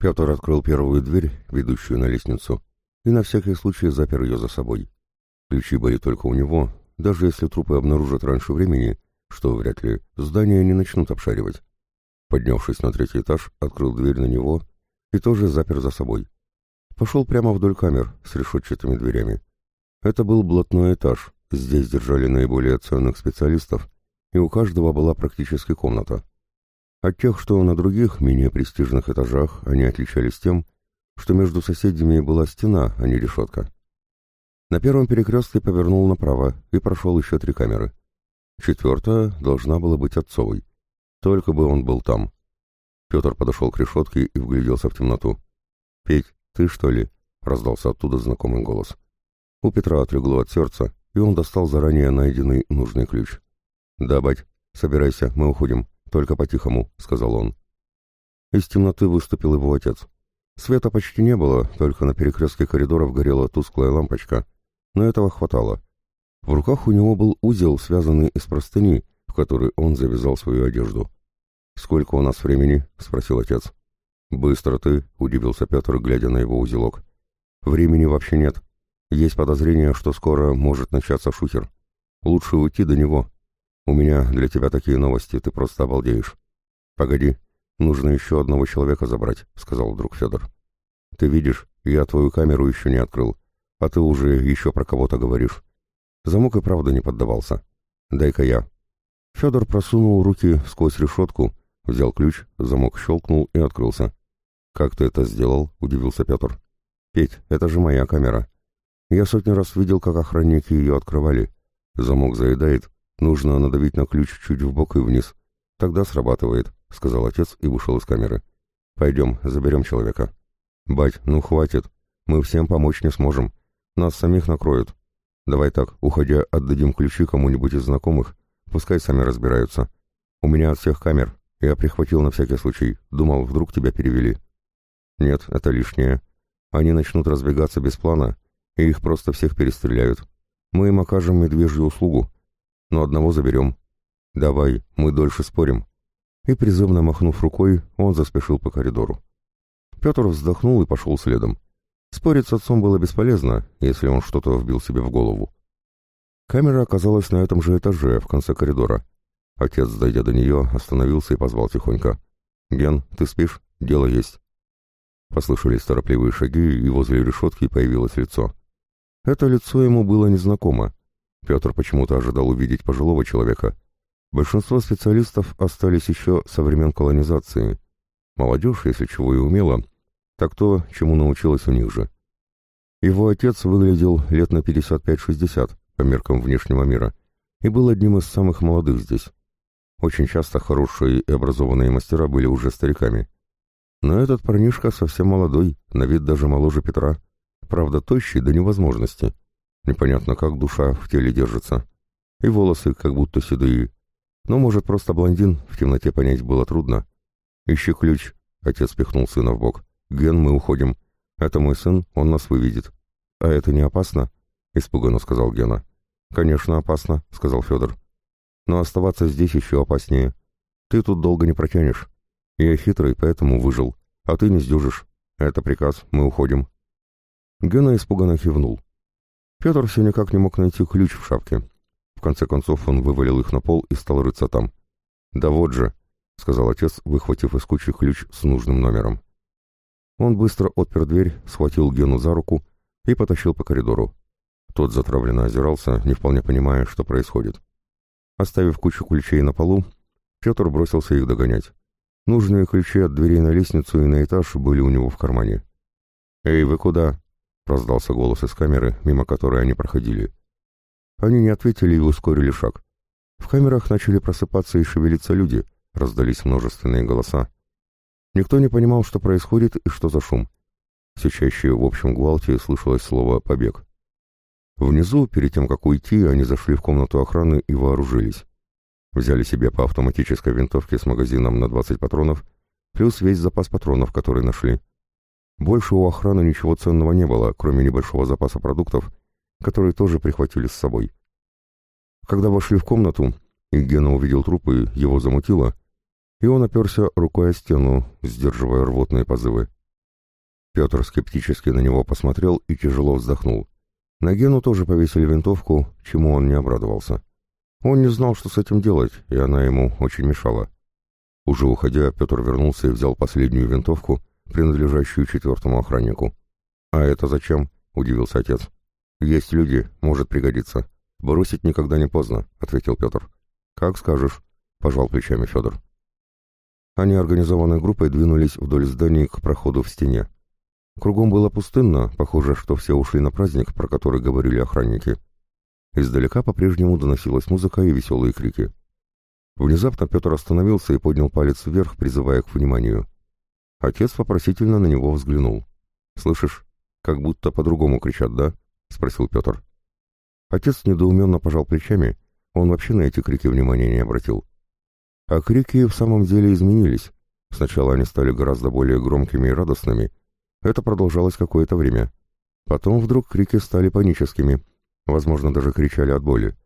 Петр открыл первую дверь, ведущую на лестницу, и на всякий случай запер ее за собой. Ключи были только у него, даже если трупы обнаружат раньше времени, что вряд ли, здание не начнут обшаривать. Поднявшись на третий этаж, открыл дверь на него и тоже запер за собой. Пошел прямо вдоль камер с решетчатыми дверями. Это был блатной этаж, здесь держали наиболее ценных специалистов, и у каждого была практически комната. От тех, что на других, менее престижных этажах, они отличались тем, что между соседями была стена, а не решетка. На первом перекрестке повернул направо и прошел еще три камеры. Четвертая должна была быть отцовой. Только бы он был там. Петр подошел к решетке и вгляделся в темноту. «Петь, ты что ли?» — раздался оттуда знакомый голос. У Петра отлегло от сердца, и он достал заранее найденный нужный ключ. «Да, бать, собирайся, мы уходим. Только по-тихому», — сказал он. Из темноты выступил его отец. Света почти не было, только на перекрестке коридоров горела тусклая лампочка, но этого хватало. В руках у него был узел, связанный из простыни, в который он завязал свою одежду. «Сколько у нас времени?» — спросил отец. «Быстро ты», — удивился Петр, глядя на его узелок. «Времени вообще нет. Есть подозрение, что скоро может начаться шухер. Лучше уйти до него. У меня для тебя такие новости, ты просто обалдеешь». «Погоди, нужно еще одного человека забрать», — сказал вдруг Федор. «Ты видишь, я твою камеру еще не открыл, а ты уже еще про кого-то говоришь. Замок и правда не поддавался. Дай-ка я». Федор просунул руки сквозь решетку, взял ключ, замок щелкнул и открылся. «Как ты это сделал?» — удивился Петр. «Петь, это же моя камера. Я сотни раз видел, как охранники ее открывали. Замок заедает, нужно надавить на ключ чуть в бок и вниз. Тогда срабатывает», — сказал отец и вышел из камеры. «Пойдем, заберем человека». «Бать, ну хватит. Мы всем помочь не сможем. Нас самих накроют. Давай так, уходя, отдадим ключи кому-нибудь из знакомых. Пускай сами разбираются. У меня от всех камер. Я прихватил на всякий случай. Думал, вдруг тебя перевели». «Нет, это лишнее. Они начнут разбегаться без плана, и их просто всех перестреляют. Мы им окажем медвежью услугу. Но одного заберем. Давай, мы дольше спорим». И призывно махнув рукой, он заспешил по коридору. Петр вздохнул и пошел следом. Спорить с отцом было бесполезно, если он что-то вбил себе в голову. Камера оказалась на этом же этаже, в конце коридора. Отец, дойдя до нее, остановился и позвал тихонько. «Ген, ты спишь? Дело есть». Послышались торопливые шаги, и возле решетки появилось лицо. Это лицо ему было незнакомо. Петр почему-то ожидал увидеть пожилого человека. Большинство специалистов остались еще со времен колонизации. Молодежь, если чего и умела, так то, чему научилась у них же. Его отец выглядел лет на 55-60 по меркам внешнего мира и был одним из самых молодых здесь. Очень часто хорошие и образованные мастера были уже стариками. Но этот парнишка совсем молодой, на вид даже моложе Петра. Правда, тощий до невозможности. Непонятно, как душа в теле держится. И волосы как будто седые. Но, может, просто блондин, в темноте понять было трудно. «Ищи ключ», — отец пихнул сына в бок. «Ген, мы уходим. Это мой сын, он нас выведет». «А это не опасно?» — испуганно сказал Гена. «Конечно, опасно», — сказал Федор. «Но оставаться здесь еще опаснее. Ты тут долго не протянешь. Я хитрый, поэтому выжил. А ты не сдюжишь. Это приказ, мы уходим». Гена испуганно кивнул. Петр все никак не мог найти ключ в шапке. В конце концов он вывалил их на пол и стал рыться там. «Да вот же», — сказал отец, выхватив из кучи ключ с нужным номером. Он быстро отпер дверь, схватил Гену за руку и потащил по коридору. Тот затравленно озирался, не вполне понимая, что происходит. Оставив кучу ключей на полу, Петр бросился их догонять. Нужные ключи от дверей на лестницу и на этаж были у него в кармане. «Эй, вы куда?» — раздался голос из камеры, мимо которой они проходили. Они не ответили и ускорили шаг. В камерах начали просыпаться и шевелиться люди, раздались множественные голоса. Никто не понимал, что происходит и что за шум. Все чаще в общем гвалте слышалось слово «побег». Внизу, перед тем, как уйти, они зашли в комнату охраны и вооружились. Взяли себе по автоматической винтовке с магазином на 20 патронов, плюс весь запас патронов, который нашли. Больше у охраны ничего ценного не было, кроме небольшого запаса продуктов, которые тоже прихватили с собой. Когда вошли в комнату, и Гена увидел трупы, его замутило, и он оперся рукой о стену, сдерживая рвотные позывы. Петр скептически на него посмотрел и тяжело вздохнул. На Гену тоже повесили винтовку, чему он не обрадовался. Он не знал, что с этим делать, и она ему очень мешала. Уже уходя, Петр вернулся и взял последнюю винтовку, принадлежащую четвертому охраннику. «А это зачем?» — удивился отец. «Есть люди, может пригодиться. Бросить никогда не поздно», — ответил Петр. «Как скажешь», — пожал плечами Федор. Они организованной группой двинулись вдоль зданий к проходу в стене. Кругом было пустынно, похоже, что все ушли на праздник, про который говорили охранники. Издалека по-прежнему доносилась музыка и веселые крики. Внезапно Петр остановился и поднял палец вверх, призывая к вниманию. Отец вопросительно на него взглянул. «Слышишь, как будто по-другому кричат, да?» — спросил Петр. Отец недоуменно пожал плечами, он вообще на эти крики внимания не обратил. А крики в самом деле изменились. Сначала они стали гораздо более громкими и радостными. Это продолжалось какое-то время. Потом вдруг крики стали паническими, возможно, даже кричали от боли.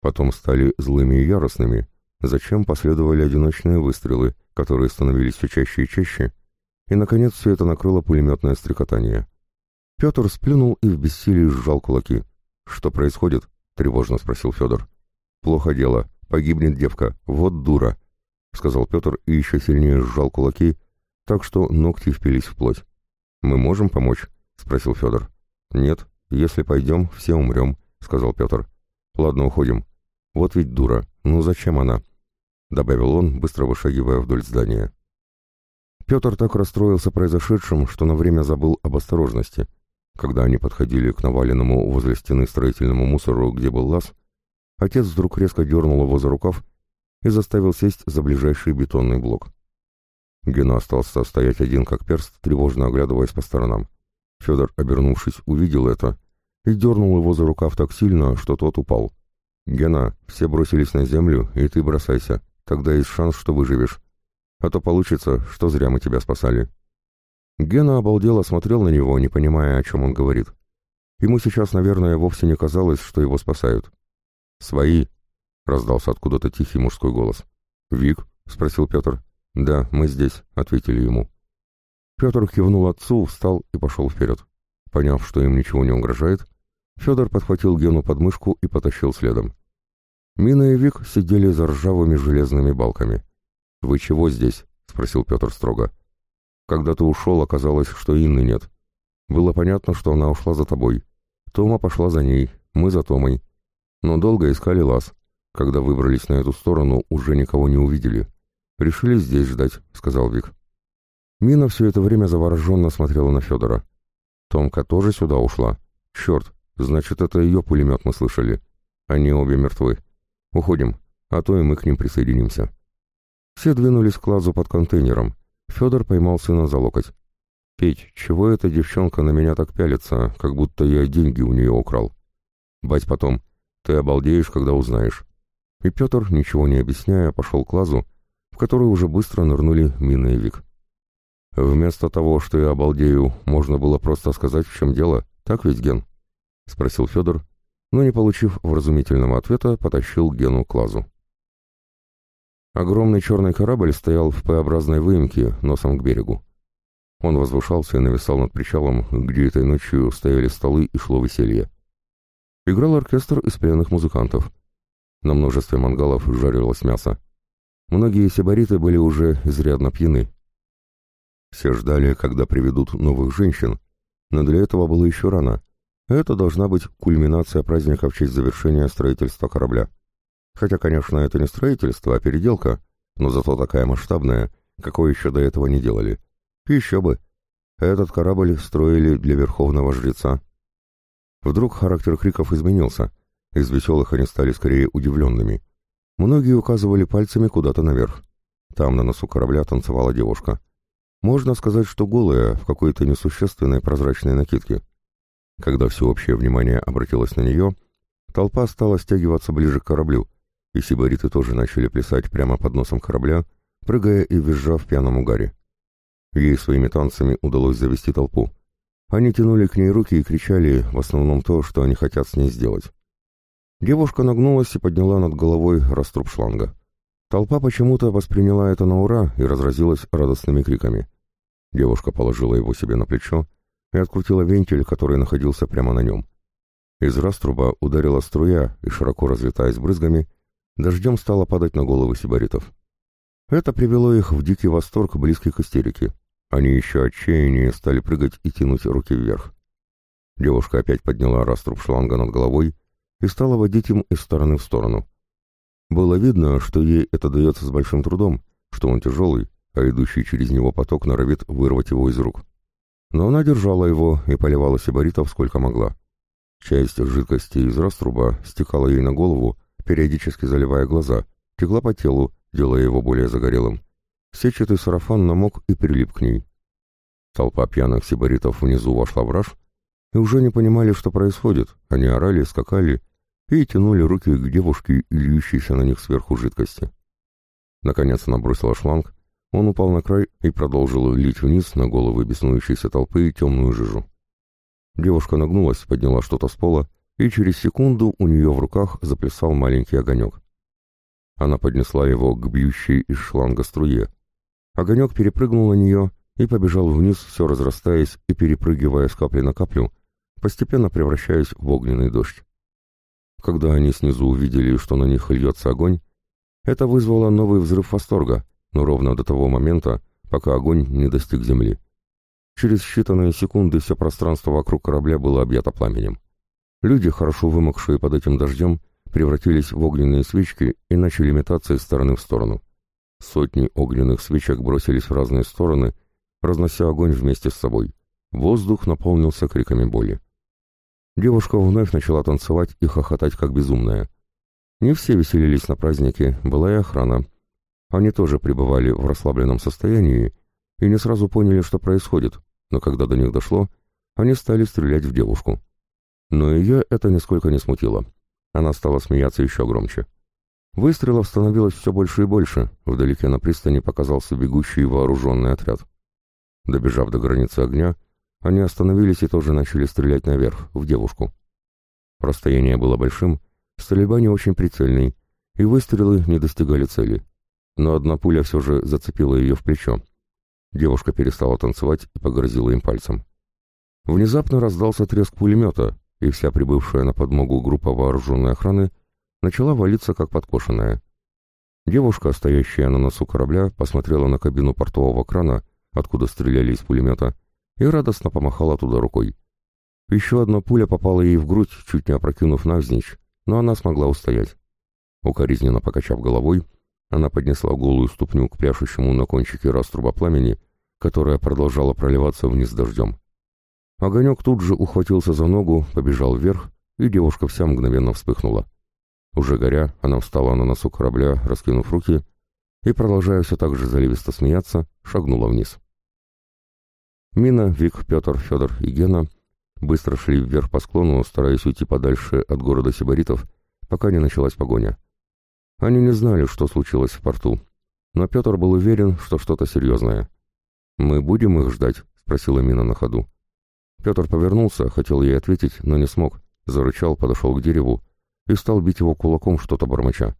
Потом стали злыми и яростными. Зачем последовали одиночные выстрелы, которые становились все чаще и чаще, и, наконец, все это накрыло пулеметное стрекотание. Петр сплюнул и в бессилии сжал кулаки. «Что происходит?» — тревожно спросил Федор. «Плохо дело. Погибнет девка. Вот дура. — сказал Петр и еще сильнее сжал кулаки, так что ногти впились в плоть. «Мы можем помочь?» — спросил Федор. «Нет, если пойдем, все умрем», — сказал Петр. «Ладно, уходим. Вот ведь дура. Ну зачем она?» — добавил он, быстро вышагивая вдоль здания. Петр так расстроился произошедшим, что на время забыл об осторожности. Когда они подходили к наваленному возле стены строительному мусору, где был лаз, отец вдруг резко дернул его за рукав и заставил сесть за ближайший бетонный блок. Гена остался стоять один как перст, тревожно оглядываясь по сторонам. Федор, обернувшись, увидел это и дернул его за рукав так сильно, что тот упал. «Гена, все бросились на землю, и ты бросайся, тогда есть шанс, что выживешь. А то получится, что зря мы тебя спасали». Гена обалдело смотрел на него, не понимая, о чем он говорит. Ему сейчас, наверное, вовсе не казалось, что его спасают. «Свои», — раздался откуда-то тихий мужской голос. «Вик?» — спросил Петр. «Да, мы здесь», — ответили ему. Петр кивнул отцу, встал и пошел вперед. Поняв, что им ничего не угрожает, Федор подхватил Гену под мышку и потащил следом. Мина и Вик сидели за ржавыми железными балками. «Вы чего здесь?» — спросил Петр строго. «Когда ты ушел, оказалось, что Инны нет. Было понятно, что она ушла за тобой. Тома пошла за ней, мы за Томой. Но долго искали лаз. Когда выбрались на эту сторону, уже никого не увидели. «Решили здесь ждать», — сказал Вик. Мина все это время завороженно смотрела на Федора. Томка тоже сюда ушла. Черт, значит, это ее пулемет мы слышали. Они обе мертвы. Уходим, а то и мы к ним присоединимся. Все двинулись к лазу под контейнером. Федор поймал сына за локоть. «Петь, чего эта девчонка на меня так пялится, как будто я деньги у нее украл?» «Бать потом. Ты обалдеешь, когда узнаешь и Петр, ничего не объясняя, пошел к лазу, в который уже быстро нырнули Мина и Вик. «Вместо того, что я обалдею, можно было просто сказать, в чем дело, так ведь, Ген?» — спросил Федор, но, не получив вразумительного ответа, потащил Гену к лазу. Огромный черный корабль стоял в П-образной выемке носом к берегу. Он возвышался и нависал над причалом, где этой ночью стояли столы и шло веселье. Играл оркестр из пленных музыкантов — на множестве мангалов жарилось мясо. Многие сибариты были уже изрядно пьяны. Все ждали, когда приведут новых женщин, но для этого было еще рано. Это должна быть кульминация праздника в честь завершения строительства корабля. Хотя, конечно, это не строительство, а переделка, но зато такая масштабная, какой еще до этого не делали. еще бы. Этот корабль строили для верховного жреца. Вдруг характер криков изменился. Из веселых они стали скорее удивленными. Многие указывали пальцами куда-то наверх. Там на носу корабля танцевала девушка. Можно сказать, что голая, в какой-то несущественной прозрачной накидке. Когда всеобщее внимание обратилось на нее, толпа стала стягиваться ближе к кораблю, и сибариты тоже начали плясать прямо под носом корабля, прыгая и визжа в пьяном угаре. Ей своими танцами удалось завести толпу. Они тянули к ней руки и кричали в основном то, что они хотят с ней сделать. Девушка нагнулась и подняла над головой раструб шланга. Толпа почему-то восприняла это на ура и разразилась радостными криками. Девушка положила его себе на плечо и открутила вентиль, который находился прямо на нем. Из раструба ударила струя и, широко разлетаясь брызгами, дождем стала падать на головы сибаритов. Это привело их в дикий восторг, близкий к истерике. Они еще отчаяннее стали прыгать и тянуть руки вверх. Девушка опять подняла раструб шланга над головой и стала водить им из стороны в сторону. Было видно, что ей это дается с большим трудом, что он тяжелый, а идущий через него поток норовит вырвать его из рук. Но она держала его и поливала сибаритов сколько могла. Часть жидкости из раструба стекала ей на голову, периодически заливая глаза, текла по телу, делая его более загорелым. Сетчатый сарафан намок и прилип к ней. Толпа пьяных сибаритов внизу вошла в раж и уже не понимали, что происходит. Они орали, скакали и тянули руки к девушке льющейся на них сверху жидкости. Наконец она бросила шланг, он упал на край и продолжил лить вниз на головы беснующейся толпы темную жижу. Девушка нагнулась, подняла что-то с пола, и через секунду у нее в руках заплясал маленький огонек. Она поднесла его к бьющей из шланга струе. Огонек перепрыгнул на нее и побежал вниз, все разрастаясь и перепрыгивая с капли на каплю, постепенно превращаясь в огненный дождь. Когда они снизу увидели, что на них льется огонь, это вызвало новый взрыв восторга, но ровно до того момента, пока огонь не достиг земли. Через считанные секунды все пространство вокруг корабля было объято пламенем. Люди, хорошо вымокшие под этим дождем, превратились в огненные свечки и начали метаться из стороны в сторону. Сотни огненных свечек бросились в разные стороны, разнося огонь вместе с собой. Воздух наполнился криками боли. Девушка вновь начала танцевать и хохотать как безумная. Не все веселились на празднике, была и охрана. Они тоже пребывали в расслабленном состоянии и не сразу поняли, что происходит, но когда до них дошло, они стали стрелять в девушку. Но ее это нисколько не смутило. Она стала смеяться еще громче. Выстрелов становилось все больше и больше, вдалеке на пристани показался бегущий вооруженный отряд. Добежав до границы огня, они остановились и тоже начали стрелять наверх, в девушку. Расстояние было большим, стрельба не очень прицельной, и выстрелы не достигали цели. Но одна пуля все же зацепила ее в плечо, Девушка перестала танцевать и погрозила им пальцем. Внезапно раздался треск пулемета, и вся прибывшая на подмогу группа вооруженной охраны начала валиться как подкошенная. Девушка, стоящая на носу корабля, посмотрела на кабину портового крана, откуда стреляли из пулемета, и радостно помахала туда рукой. Еще одна пуля попала ей в грудь, чуть не опрокинув навзничь, но она смогла устоять. Укоризненно покачав головой, она поднесла голую ступню к пляшущему на кончике раструба пламени, которая продолжала проливаться вниз дождем. Огонек тут же ухватился за ногу, побежал вверх, и девушка вся мгновенно вспыхнула. Уже горя, она встала на носу корабля, раскинув руки, и, продолжая все так же заливисто смеяться, шагнула вниз. Мина, Вик, Петр, Федор и Гена быстро шли вверх по склону, стараясь уйти подальше от города Сибаритов, пока не началась погоня. Они не знали, что случилось в порту, но Петр был уверен, что что-то серьезное. «Мы будем их ждать?» — спросила Мина на ходу. Петр повернулся, хотел ей ответить, но не смог, зарычал, подошел к дереву и стал бить его кулаком что-то бормоча.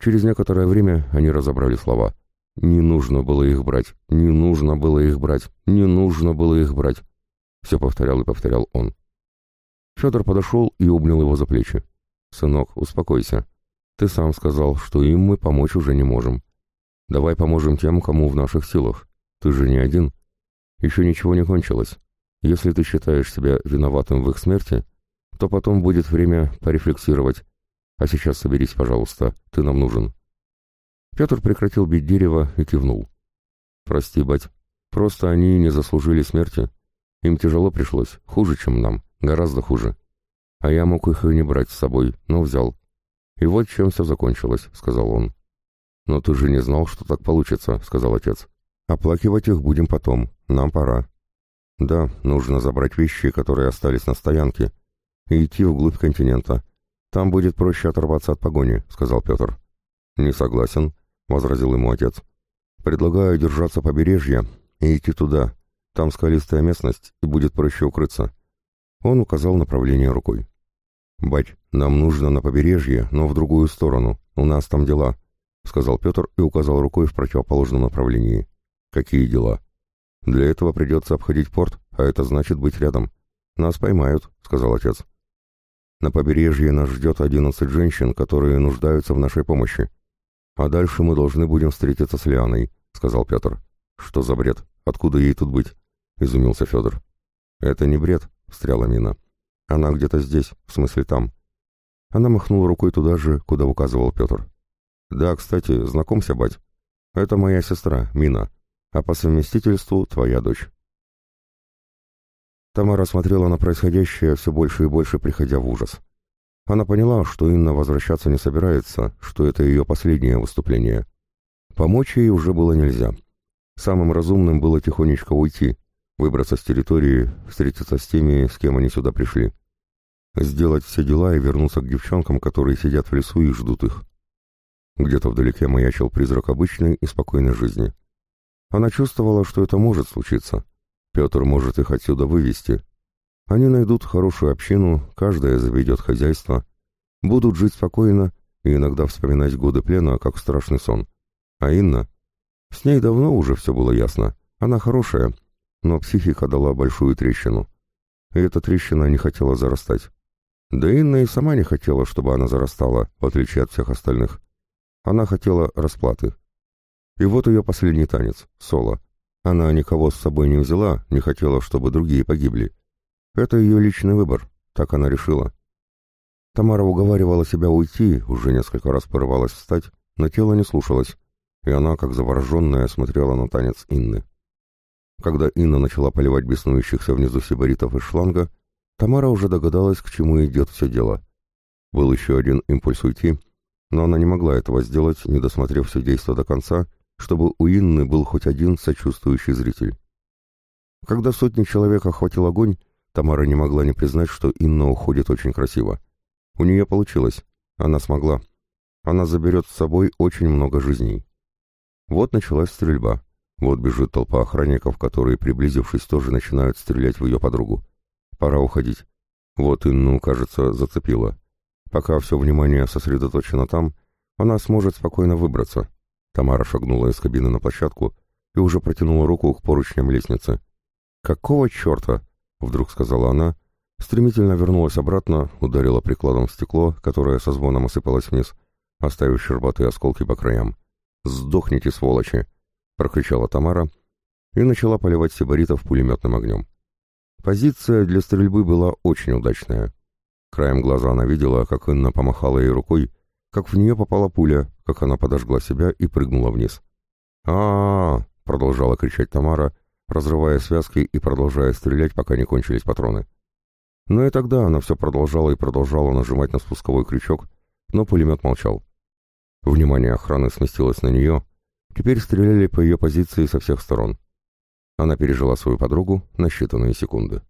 Через некоторое время они разобрали слова. «Не нужно было их брать, не нужно было их брать, не нужно было их брать», — все повторял и повторял он. Федор подошел и обнял его за плечи. «Сынок, успокойся. Ты сам сказал, что им мы помочь уже не можем. Давай поможем тем, кому в наших силах. Ты же не один. Еще ничего не кончилось. Если ты считаешь себя виноватым в их смерти, то потом будет время порефлексировать. А сейчас соберись, пожалуйста, ты нам нужен». Петр прекратил бить дерево и кивнул. «Прости, бать, просто они не заслужили смерти. Им тяжело пришлось, хуже, чем нам, гораздо хуже. А я мог их и не брать с собой, но взял. «И вот чем все закончилось», — сказал он. «Но ты же не знал, что так получится», — сказал отец. «Оплакивать их будем потом. Нам пора». «Да, нужно забрать вещи, которые остались на стоянке, и идти вглубь континента. Там будет проще оторваться от погони», — сказал Петр. «Не согласен», — возразил ему отец. «Предлагаю держаться побережья и идти туда. Там скалистая местность, и будет проще укрыться». Он указал направление рукой. «Бать, нам нужно на побережье, но в другую сторону. У нас там дела», — сказал Петр и указал рукой в противоположном направлении. «Какие дела?» Для этого придется обходить порт, а это значит быть рядом. Нас поймают», — сказал отец. «На побережье нас ждет одиннадцать женщин, которые нуждаются в нашей помощи. А дальше мы должны будем встретиться с Лианой», — сказал Петр. «Что за бред? Откуда ей тут быть?» — изумился Федор. «Это не бред», — встряла Мина. «Она где-то здесь, в смысле там». Она махнула рукой туда же, куда указывал Петр. «Да, кстати, знакомься, бать. Это моя сестра, Мина, а по совместительству твоя дочь». Тамара смотрела на происходящее, все больше и больше приходя в ужас. Она поняла, что Инна возвращаться не собирается, что это ее последнее выступление. Помочь ей уже было нельзя. Самым разумным было тихонечко уйти, выбраться с территории, встретиться с теми, с кем они сюда пришли. Сделать все дела и вернуться к девчонкам, которые сидят в лесу и ждут их. Где-то вдалеке маячил призрак обычной и спокойной жизни. Она чувствовала, что это может случиться. Петр может их отсюда вывести. Они найдут хорошую общину, каждая заведет хозяйство, будут жить спокойно и иногда вспоминать годы плена, как страшный сон. А Инна? С ней давно уже все было ясно. Она хорошая, но психика дала большую трещину. И эта трещина не хотела зарастать. Да Инна и сама не хотела, чтобы она зарастала, в отличие от всех остальных. Она хотела расплаты. И вот ее последний танец, соло. Она никого с собой не взяла, не хотела, чтобы другие погибли. Это ее личный выбор, так она решила. Тамара уговаривала себя уйти, уже несколько раз порывалась встать, но тело не слушалось, и она, как завороженная, смотрела на танец Инны. Когда Инна начала поливать беснующихся внизу сибаритов из шланга, Тамара уже догадалась, к чему идет все дело. Был еще один импульс уйти, но она не могла этого сделать, не досмотрев все действо до конца, чтобы у Инны был хоть один сочувствующий зритель. Когда сотни человек охватил огонь, Тамара не могла не признать, что Инна уходит очень красиво. У нее получилось. Она смогла. Она заберет с собой очень много жизней. Вот началась стрельба. Вот бежит толпа охранников, которые, приблизившись, тоже начинают стрелять в ее подругу. Пора уходить. Вот Инну, кажется, зацепила. Пока все внимание сосредоточено там, она сможет спокойно выбраться. Тамара шагнула из кабины на площадку и уже протянула руку к поручням лестницы. «Какого черта?» — вдруг сказала она, стремительно вернулась обратно, ударила прикладом в стекло, которое со звоном осыпалось вниз, оставив щербатые осколки по краям. «Сдохните, сволочи!» — прокричала Тамара и начала поливать сибаритов пулеметным огнем. Позиция для стрельбы была очень удачная. Краем глаза она видела, как Инна помахала ей рукой, как в нее попала пуля, как она подожгла себя и прыгнула вниз. а, -а, -а продолжала кричать Тамара, разрывая связки и продолжая стрелять, пока не кончились патроны. Но и тогда она все продолжала и продолжала нажимать на спусковой крючок, но пулемет молчал. Внимание охраны сместилось на нее, теперь стреляли по ее позиции со всех сторон. Она пережила свою подругу на считанные секунды.